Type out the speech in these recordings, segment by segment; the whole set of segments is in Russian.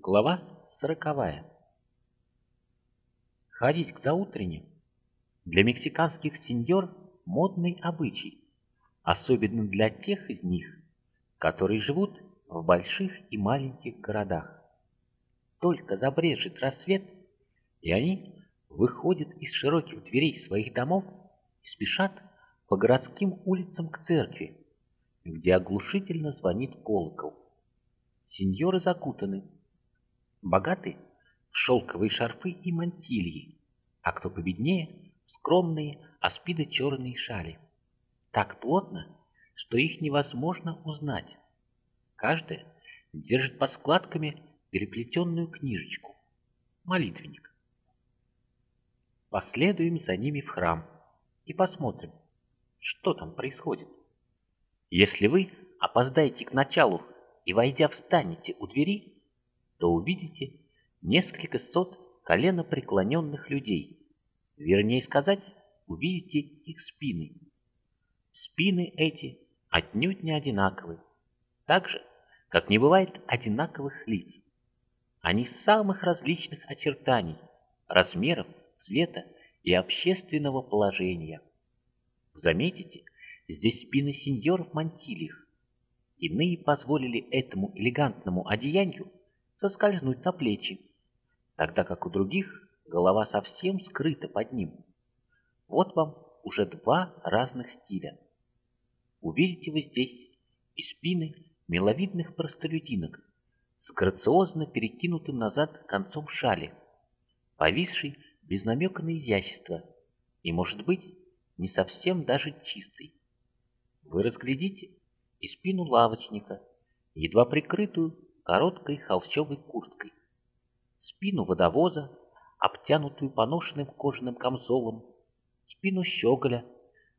Глава сороковая. Ходить к заутренним для мексиканских сеньор модный обычай, особенно для тех из них, которые живут в больших и маленьких городах. Только забрежет рассвет, и они выходят из широких дверей своих домов и спешат по городским улицам к церкви, где оглушительно звонит колокол. Сеньоры закутаны, богаты шелковые шарфы и мантильи, а кто победнее — скромные аспидо-черные шали. Так плотно, что их невозможно узнать. Каждая держит под складками переплетенную книжечку — молитвенник. Последуем за ними в храм и посмотрим, что там происходит. Если вы опоздаете к началу и, войдя, встанете у двери, то увидите несколько сот коленопреклоненных людей. Вернее сказать, увидите их спины. Спины эти отнюдь не одинаковы, так же, как не бывает одинаковых лиц. Они самых различных очертаний, размеров, цвета и общественного положения. Заметите, здесь спины сеньоров в. Иные позволили этому элегантному одеянию соскользнуть на плечи, тогда как у других голова совсем скрыта под ним. Вот вам уже два разных стиля. Увидите вы здесь и спины миловидных простолюдинок с грациозно перекинутым назад концом шали, повисшей без намека на изящество и, может быть, не совсем даже чистый. Вы разглядите и спину лавочника, едва прикрытую короткой холщовой курткой, спину водовоза, обтянутую поношенным кожаным камзолом, спину щеголя,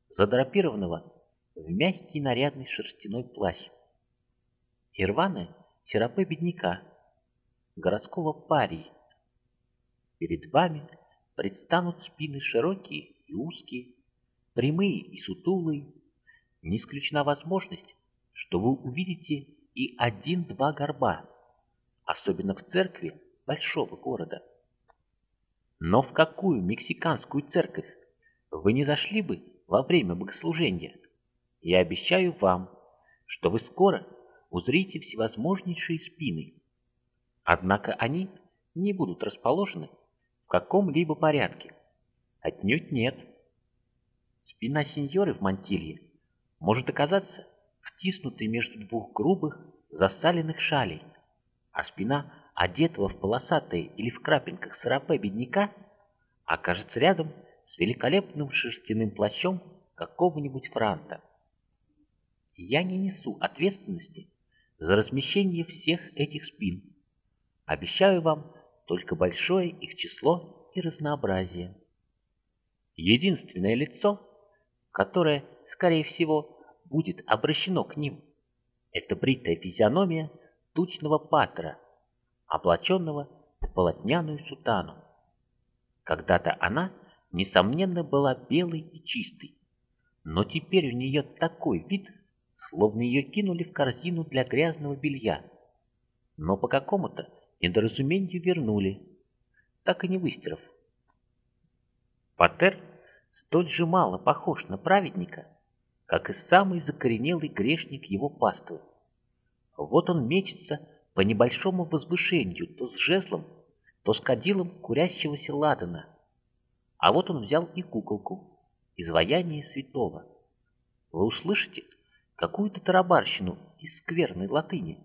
задрапированного в мягкий нарядный шерстяной плащ, и рваное серапе бедняка, городского парии. Перед вами предстанут спины широкие и узкие, прямые и сутулые. Не исключена возможность, что вы увидите и один-два горба, особенно в церкви большого города. Но в какую мексиканскую церковь вы не зашли бы во время богослужения? Я обещаю вам, что вы скоро узрите всевозможнейшие спины. Однако они не будут расположены в каком-либо порядке. Отнюдь нет. Спина сеньоры в мантилье может оказаться втиснутый между двух грубых, засаленных шалей, а спина одетого в полосатые или в крапинках сарапе бедняка окажется рядом с великолепным шерстяным плащом какого-нибудь франта. Я не несу ответственности за размещение всех этих спин. Обещаю вам только большое их число и разнообразие. Единственное лицо, которое, скорее всего, будет обращено к ним. Это бритая физиономия тучного патера, облаченного в полотняную сутану. Когда-то она, несомненно, была белой и чистой, но теперь у нее такой вид, словно ее кинули в корзину для грязного белья, но по какому-то недоразумению вернули, так и не выстирав. Патер столь же мало похож на праведника, как и самый закоренелый грешник его паствы. Вот он мечется по небольшому возвышению, то с жезлом, то с кадилом курящегося ладана. А вот он взял и куколку, изваяние святого. Вы услышите какую-то тарабарщину из скверной латыни,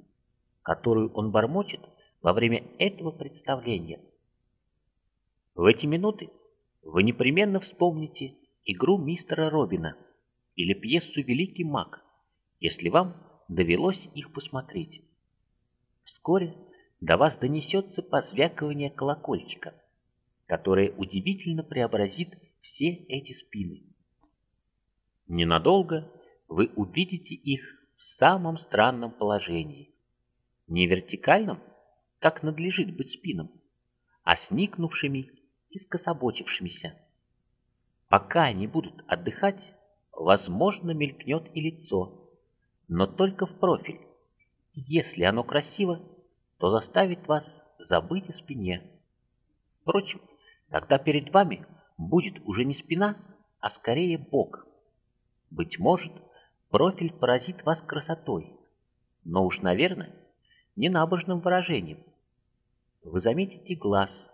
которую он бормочет во время этого представления. В эти минуты вы непременно вспомните игру мистера Робина – или пьесу «Великий маг», если вам довелось их посмотреть. Вскоре до вас донесется позвякивание колокольчика, которое удивительно преобразит все эти спины. Ненадолго вы увидите их в самом странном положении. Не вертикальном, как надлежит быть спинам, а сникнувшими и скособочившимися. Пока они будут отдыхать, Возможно, мелькнет и лицо, но только в профиль. Если оно красиво, то заставит вас забыть о спине. Впрочем, тогда перед вами будет уже не спина, а скорее бок. Быть может, профиль поразит вас красотой, но уж, наверное, не набожным выражением. Вы заметите глаз,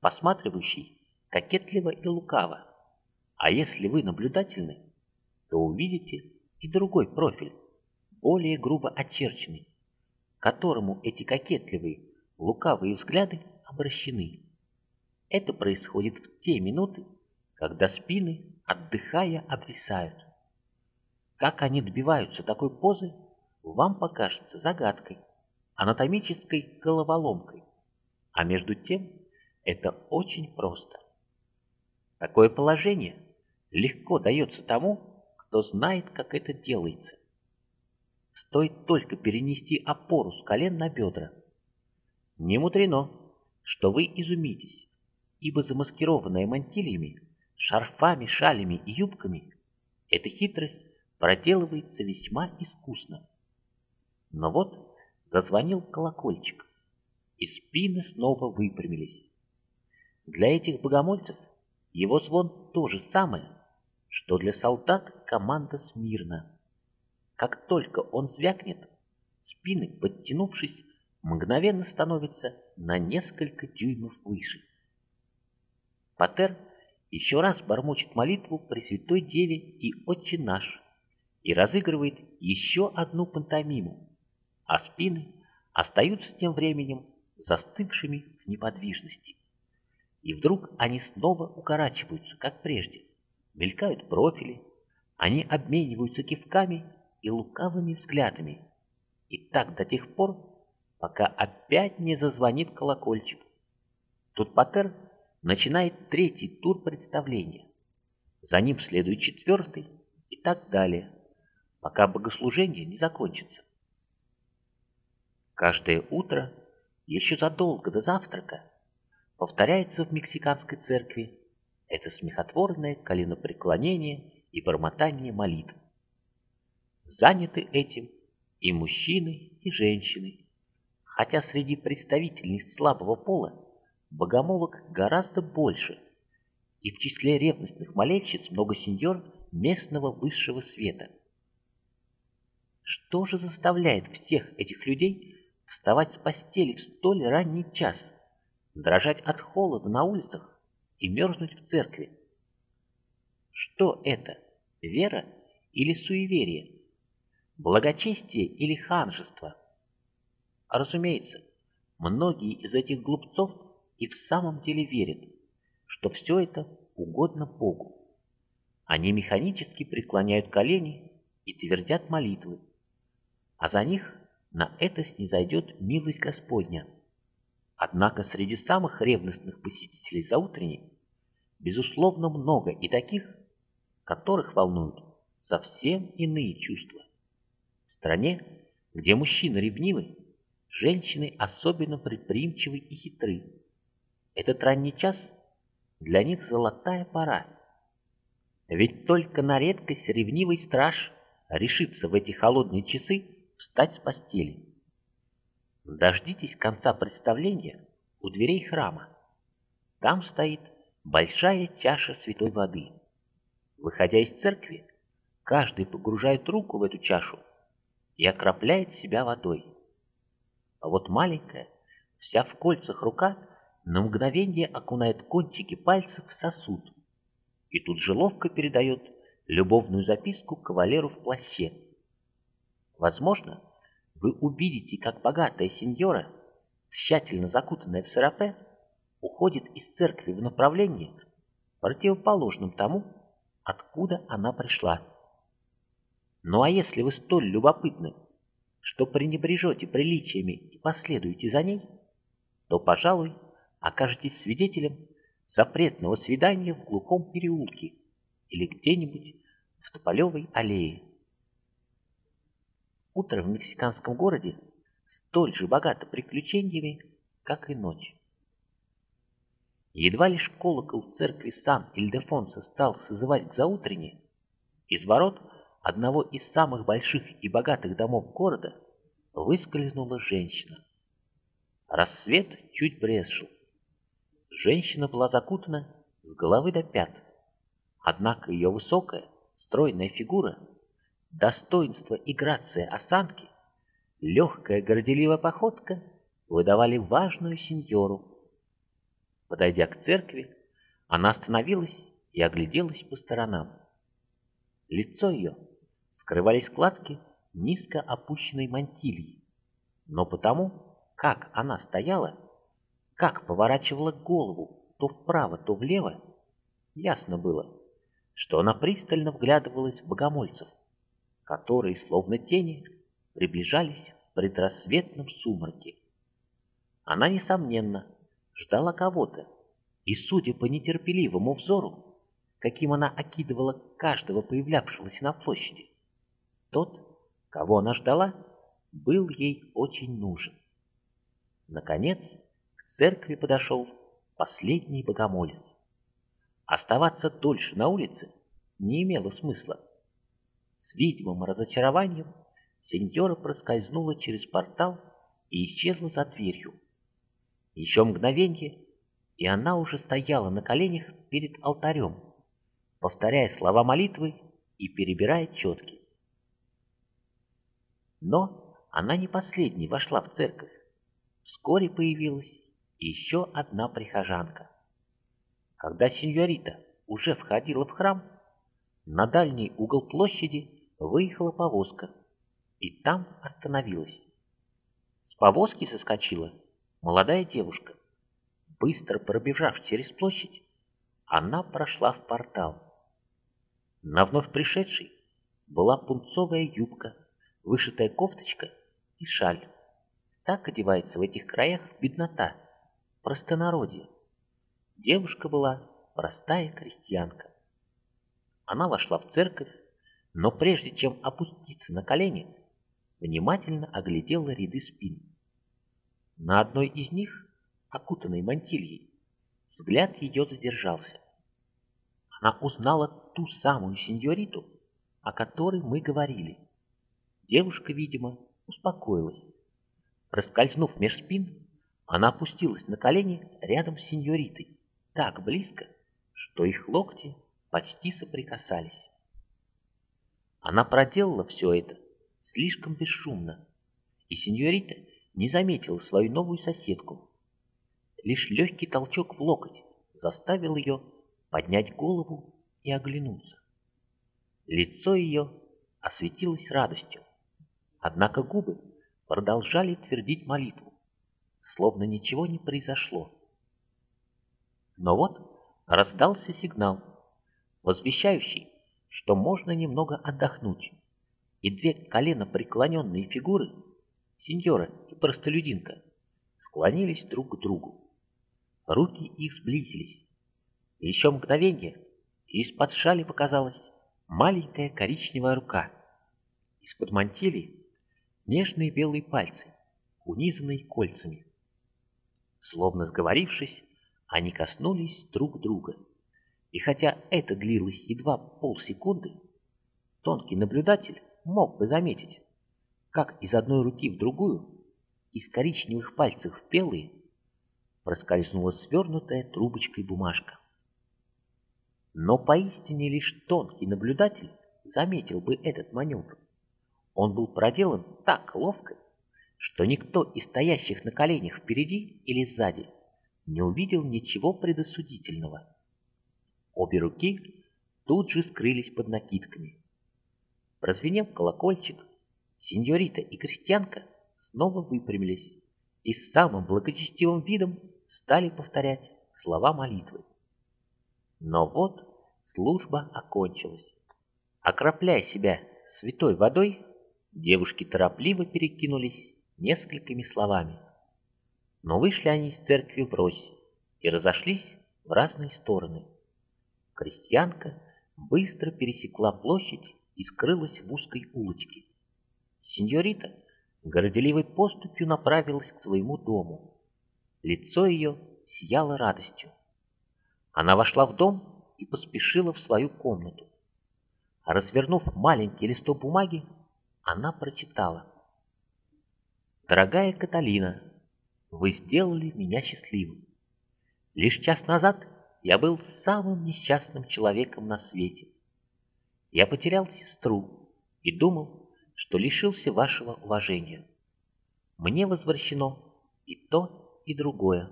посматривающий кокетливо и лукаво, а если вы наблюдательны, то увидите и другой профиль, более грубо очерченный, которому эти кокетливые, лукавые взгляды обращены. Это происходит в те минуты, когда спины, отдыхая, обвисают. Как они добиваются такой позы, вам покажется загадкой, анатомической головоломкой. А между тем, это очень просто. Такое положение легко дается тому, кто знает, как это делается. Стоит только перенести опору с колен на бедра. Не мудрено, что вы изумитесь, ибо замаскированная мантильями, шарфами, шалями и юбками, эта хитрость проделывается весьма искусно. Но вот зазвонил колокольчик, и спины снова выпрямились. Для этих богомольцев его звон то же самое, что для солдат команда смирно. Как только он звякнет, спины, подтянувшись, мгновенно становятся на несколько дюймов выше. Патер еще раз бормочет молитву Пресвятой Деве и Отче наш и разыгрывает еще одну пантомиму, а спины остаются тем временем застывшими в неподвижности. И вдруг они снова укорачиваются, как прежде, мелькают профили, они обмениваются кивками и лукавыми взглядами. И так до тех пор, пока опять не зазвонит колокольчик. Тут Патер начинает третий тур представления. За ним следует четвертый и так далее, пока богослужение не закончится. Каждое утро, еще задолго до завтрака, повторяется в мексиканской церкви это смехотворное коленопреклонение и бормотание молитв. Заняты этим и мужчины, и женщины, хотя среди представительниц слабого пола богомолок гораздо больше, и в числе ревностных молельщиц много сеньор местного высшего света. Что же заставляет всех этих людей вставать с постели в столь ранний час, дрожать от холода на улицах и мерзнуть в церкви? Что это, вера или суеверие? Благочестие или ханжество? Разумеется, многие из этих глупцов и в самом деле верят, что все это угодно Богу. Они механически преклоняют колени и твердят молитвы, а за них на это снизойдет милость Господня. Однако среди самых ревностных посетителей заутренней, безусловно, много и таких, которых волнуют совсем иные чувства. В стране, где мужчины ревнивы, женщины особенно предприимчивы и хитры. Этот ранний час для них золотая пора. Ведь только на редкость ревнивый страж решится в эти холодные часы встать с постели. Дождитесь конца представления у дверей храма. Там стоит большая чаша святой воды. Выходя из церкви, каждый погружает руку в эту чашу и окропляет себя водой. А вот маленькая, вся в кольцах рука, на мгновение окунает кончики пальцев в сосуд и тут же ловко передает любовную записку кавалеру в плаще. Возможно, вы увидите, как богатая сеньора, тщательно закутанная в сарафе, уходит из церкви в направлении, противоположном тому, откуда она пришла. Ну а если вы столь любопытны, что пренебрежете приличиями и последуете за ней, то, пожалуй, окажетесь свидетелем запретного свидания в глухом переулке или где-нибудь в Тополевой аллее. Утро в мексиканском городе столь же богато приключениями, как и ночь. Едва лишь колокол в церкви Сан-Ильдефонсо стал созывать к заутренне, из ворот – одного из самых больших и богатых домов города выскользнула женщина. Рассвет чуть брезжил. Женщина была закутана с головы до пят. Однако ее высокая, стройная фигура, достоинство и грация осанки, легкая горделивая походка выдавали важную сеньору. Подойдя к церкви, она остановилась и огляделась по сторонам. Лицо ее скрывали складки низко опущенной мантильи, но потому, как она стояла, как поворачивала голову то вправо, то влево, ясно было, что она пристально вглядывалась в богомольцев, которые, словно тени, приближались в предрассветном сумраке. Она, несомненно, ждала кого-то, и, судя по нетерпеливому взору, каким она окидывала каждого появлявшегося на площади, тот, кого она ждала, был ей очень нужен. Наконец, к церкви подошел последний богомолец. Оставаться дольше на улице не имело смысла. С видимым разочарованием сеньора проскользнула через портал и исчезла за дверью. Еще мгновенье, и она уже стояла на коленях перед алтарем, повторяя слова молитвы и перебирая четки. Но она не последней вошла в церковь. Вскоре появилась еще одна прихожанка. Когда сеньорита уже входила в храм, на дальний угол площади выехала повозка и там остановилась. С повозки соскочила молодая девушка. Быстро пробежав через площадь, она прошла в портал. На вновь пришедшей была пунцовая юбка, вышитая кофточка и шаль. Так одевается в этих краях беднота, простонародье. Девушка была простая крестьянка. Она вошла в церковь, но прежде чем опуститься на колени, внимательно оглядела ряды спин. На одной из них, окутанной мантильей, взгляд ее задержался. Она узнала ту самую сеньориту, о которой мы говорили. Девушка, видимо, успокоилась. Проскользнув меж спин, она опустилась на колени рядом с сеньоритой, так близко, что их локти почти соприкасались. Она проделала все это слишком бесшумно, и сеньорита не заметила свою новую соседку. Лишь легкий толчок в локоть заставил ее поднять голову и оглянуться. Лицо ее осветилось радостью, однако губы продолжали твердить молитву, словно ничего не произошло. Но вот раздался сигнал, возвещающий, что можно немного отдохнуть, и две колено преклоненные фигуры, сеньора и простолюдинка, склонились друг к другу. Руки их сблизились. Еще мгновение, и из-под шали показалась маленькая коричневая рука. Из-под мантилии нежные белые пальцы, унизанные кольцами. Словно сговорившись, они коснулись друг друга. И хотя это длилось едва полсекунды, тонкий наблюдатель мог бы заметить, как из одной руки в другую, из коричневых пальцев в белые, проскользнула свернутая трубочкой бумажка. Но поистине лишь тонкий наблюдатель заметил бы этот маневр. Он был проделан так ловко, что никто из стоящих на коленях впереди или сзади не увидел ничего предосудительного. Обе руки тут же скрылись под накидками. Прозвенел колокольчик, сеньорита и крестьянка снова выпрямились и с самым благочестивым видом стали повторять слова молитвы. Но вот служба окончилась. Окропляя себя святой водой, Девушки торопливо перекинулись несколькими словами. Но вышли они из церкви врозь и разошлись в разные стороны. Крестьянка быстро пересекла площадь и скрылась в узкой улочке. Сеньорита горделивой поступью направилась к своему дому. Лицо ее сияло радостью. Она вошла в дом и поспешила в свою комнату. Развернув маленький листок бумаги, она прочитала. «Дорогая Каталина, вы сделали меня счастливым. Лишь час назад я был самым несчастным человеком на свете. Я потерял сестру и думал, что лишился вашего уважения. Мне возвращено и то, и другое.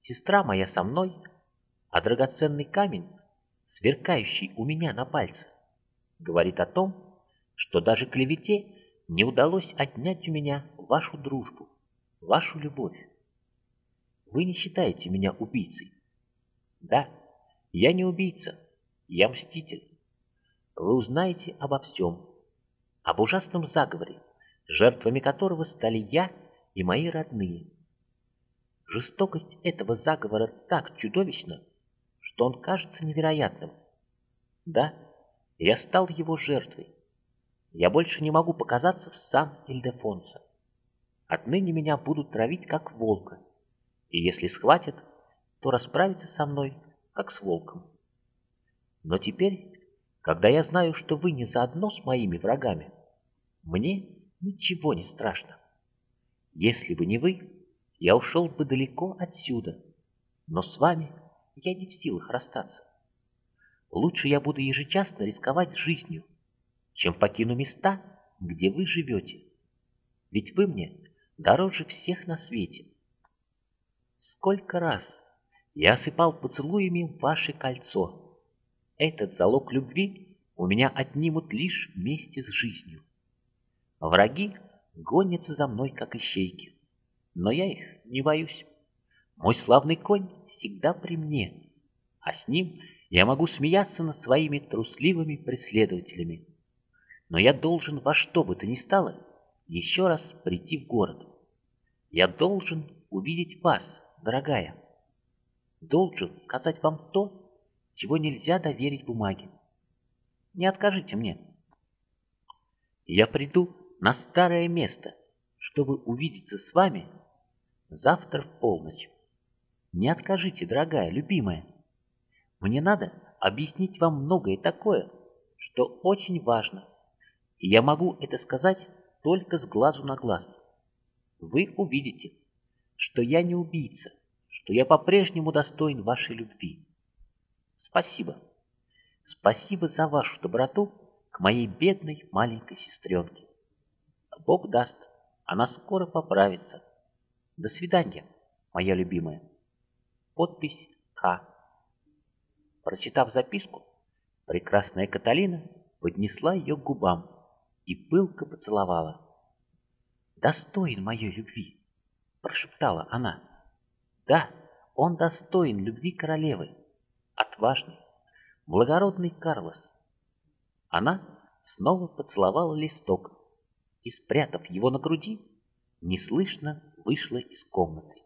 Сестра моя со мной, а драгоценный камень, сверкающий у меня на пальце, говорит о том, что даже клевете не удалось отнять у меня вашу дружбу, вашу любовь. Вы не считаете меня убийцей. Да, я не убийца, я мститель. Вы узнаете обо всем, об ужасном заговоре, жертвами которого стали я и мои родные. Жестокость этого заговора так чудовищна, что он кажется невероятным. Да, я стал его жертвой. Я больше не могу показаться в Сан-Ильдефонсо. Отныне меня будут травить как волка, и если схватят, то расправиться со мной, как с волком. Но теперь, когда я знаю, что вы не заодно с моими врагами, мне ничего не страшно. Если бы не вы, я ушел бы далеко отсюда, но с вами я не в силах расстаться. Лучше я буду ежечасно рисковать жизнью, чем покину места, где вы живете. Ведь вы мне дороже всех на свете. Сколько раз я осыпал поцелуями ваше кольцо. Этот залог любви у меня отнимут лишь вместе с жизнью. Враги гонятся за мной, как ищейки, но я их не боюсь. Мой славный конь всегда при мне, а с ним я могу смеяться над своими трусливыми преследователями. Но я должен во что бы то ни стало еще раз прийти в город. Я должен увидеть вас, дорогая. Должен сказать вам то, чего нельзя доверить бумаге. Не откажите мне. Я приду на старое место, чтобы увидеться с вами завтра в полночь. Не откажите, дорогая, любимая. Мне надо объяснить вам многое такое, что очень важно, и я могу это сказать только с глазу на глаз. Вы увидите, что я не убийца, что я по-прежнему достоин вашей любви. Спасибо. Спасибо за вашу доброту к моей бедной маленькой сестренке. Бог даст, она скоро поправится. До свидания, моя любимая. Подпись К. Прочитав записку, прекрасная Каталина поднесла ее к губам и пылко поцеловала. «Достоин моей любви!» — прошептала она. «Да, он достоин любви королевы, отважный, благородный Карлос». Она снова поцеловала листок и, спрятав его на груди, неслышно вышла из комнаты.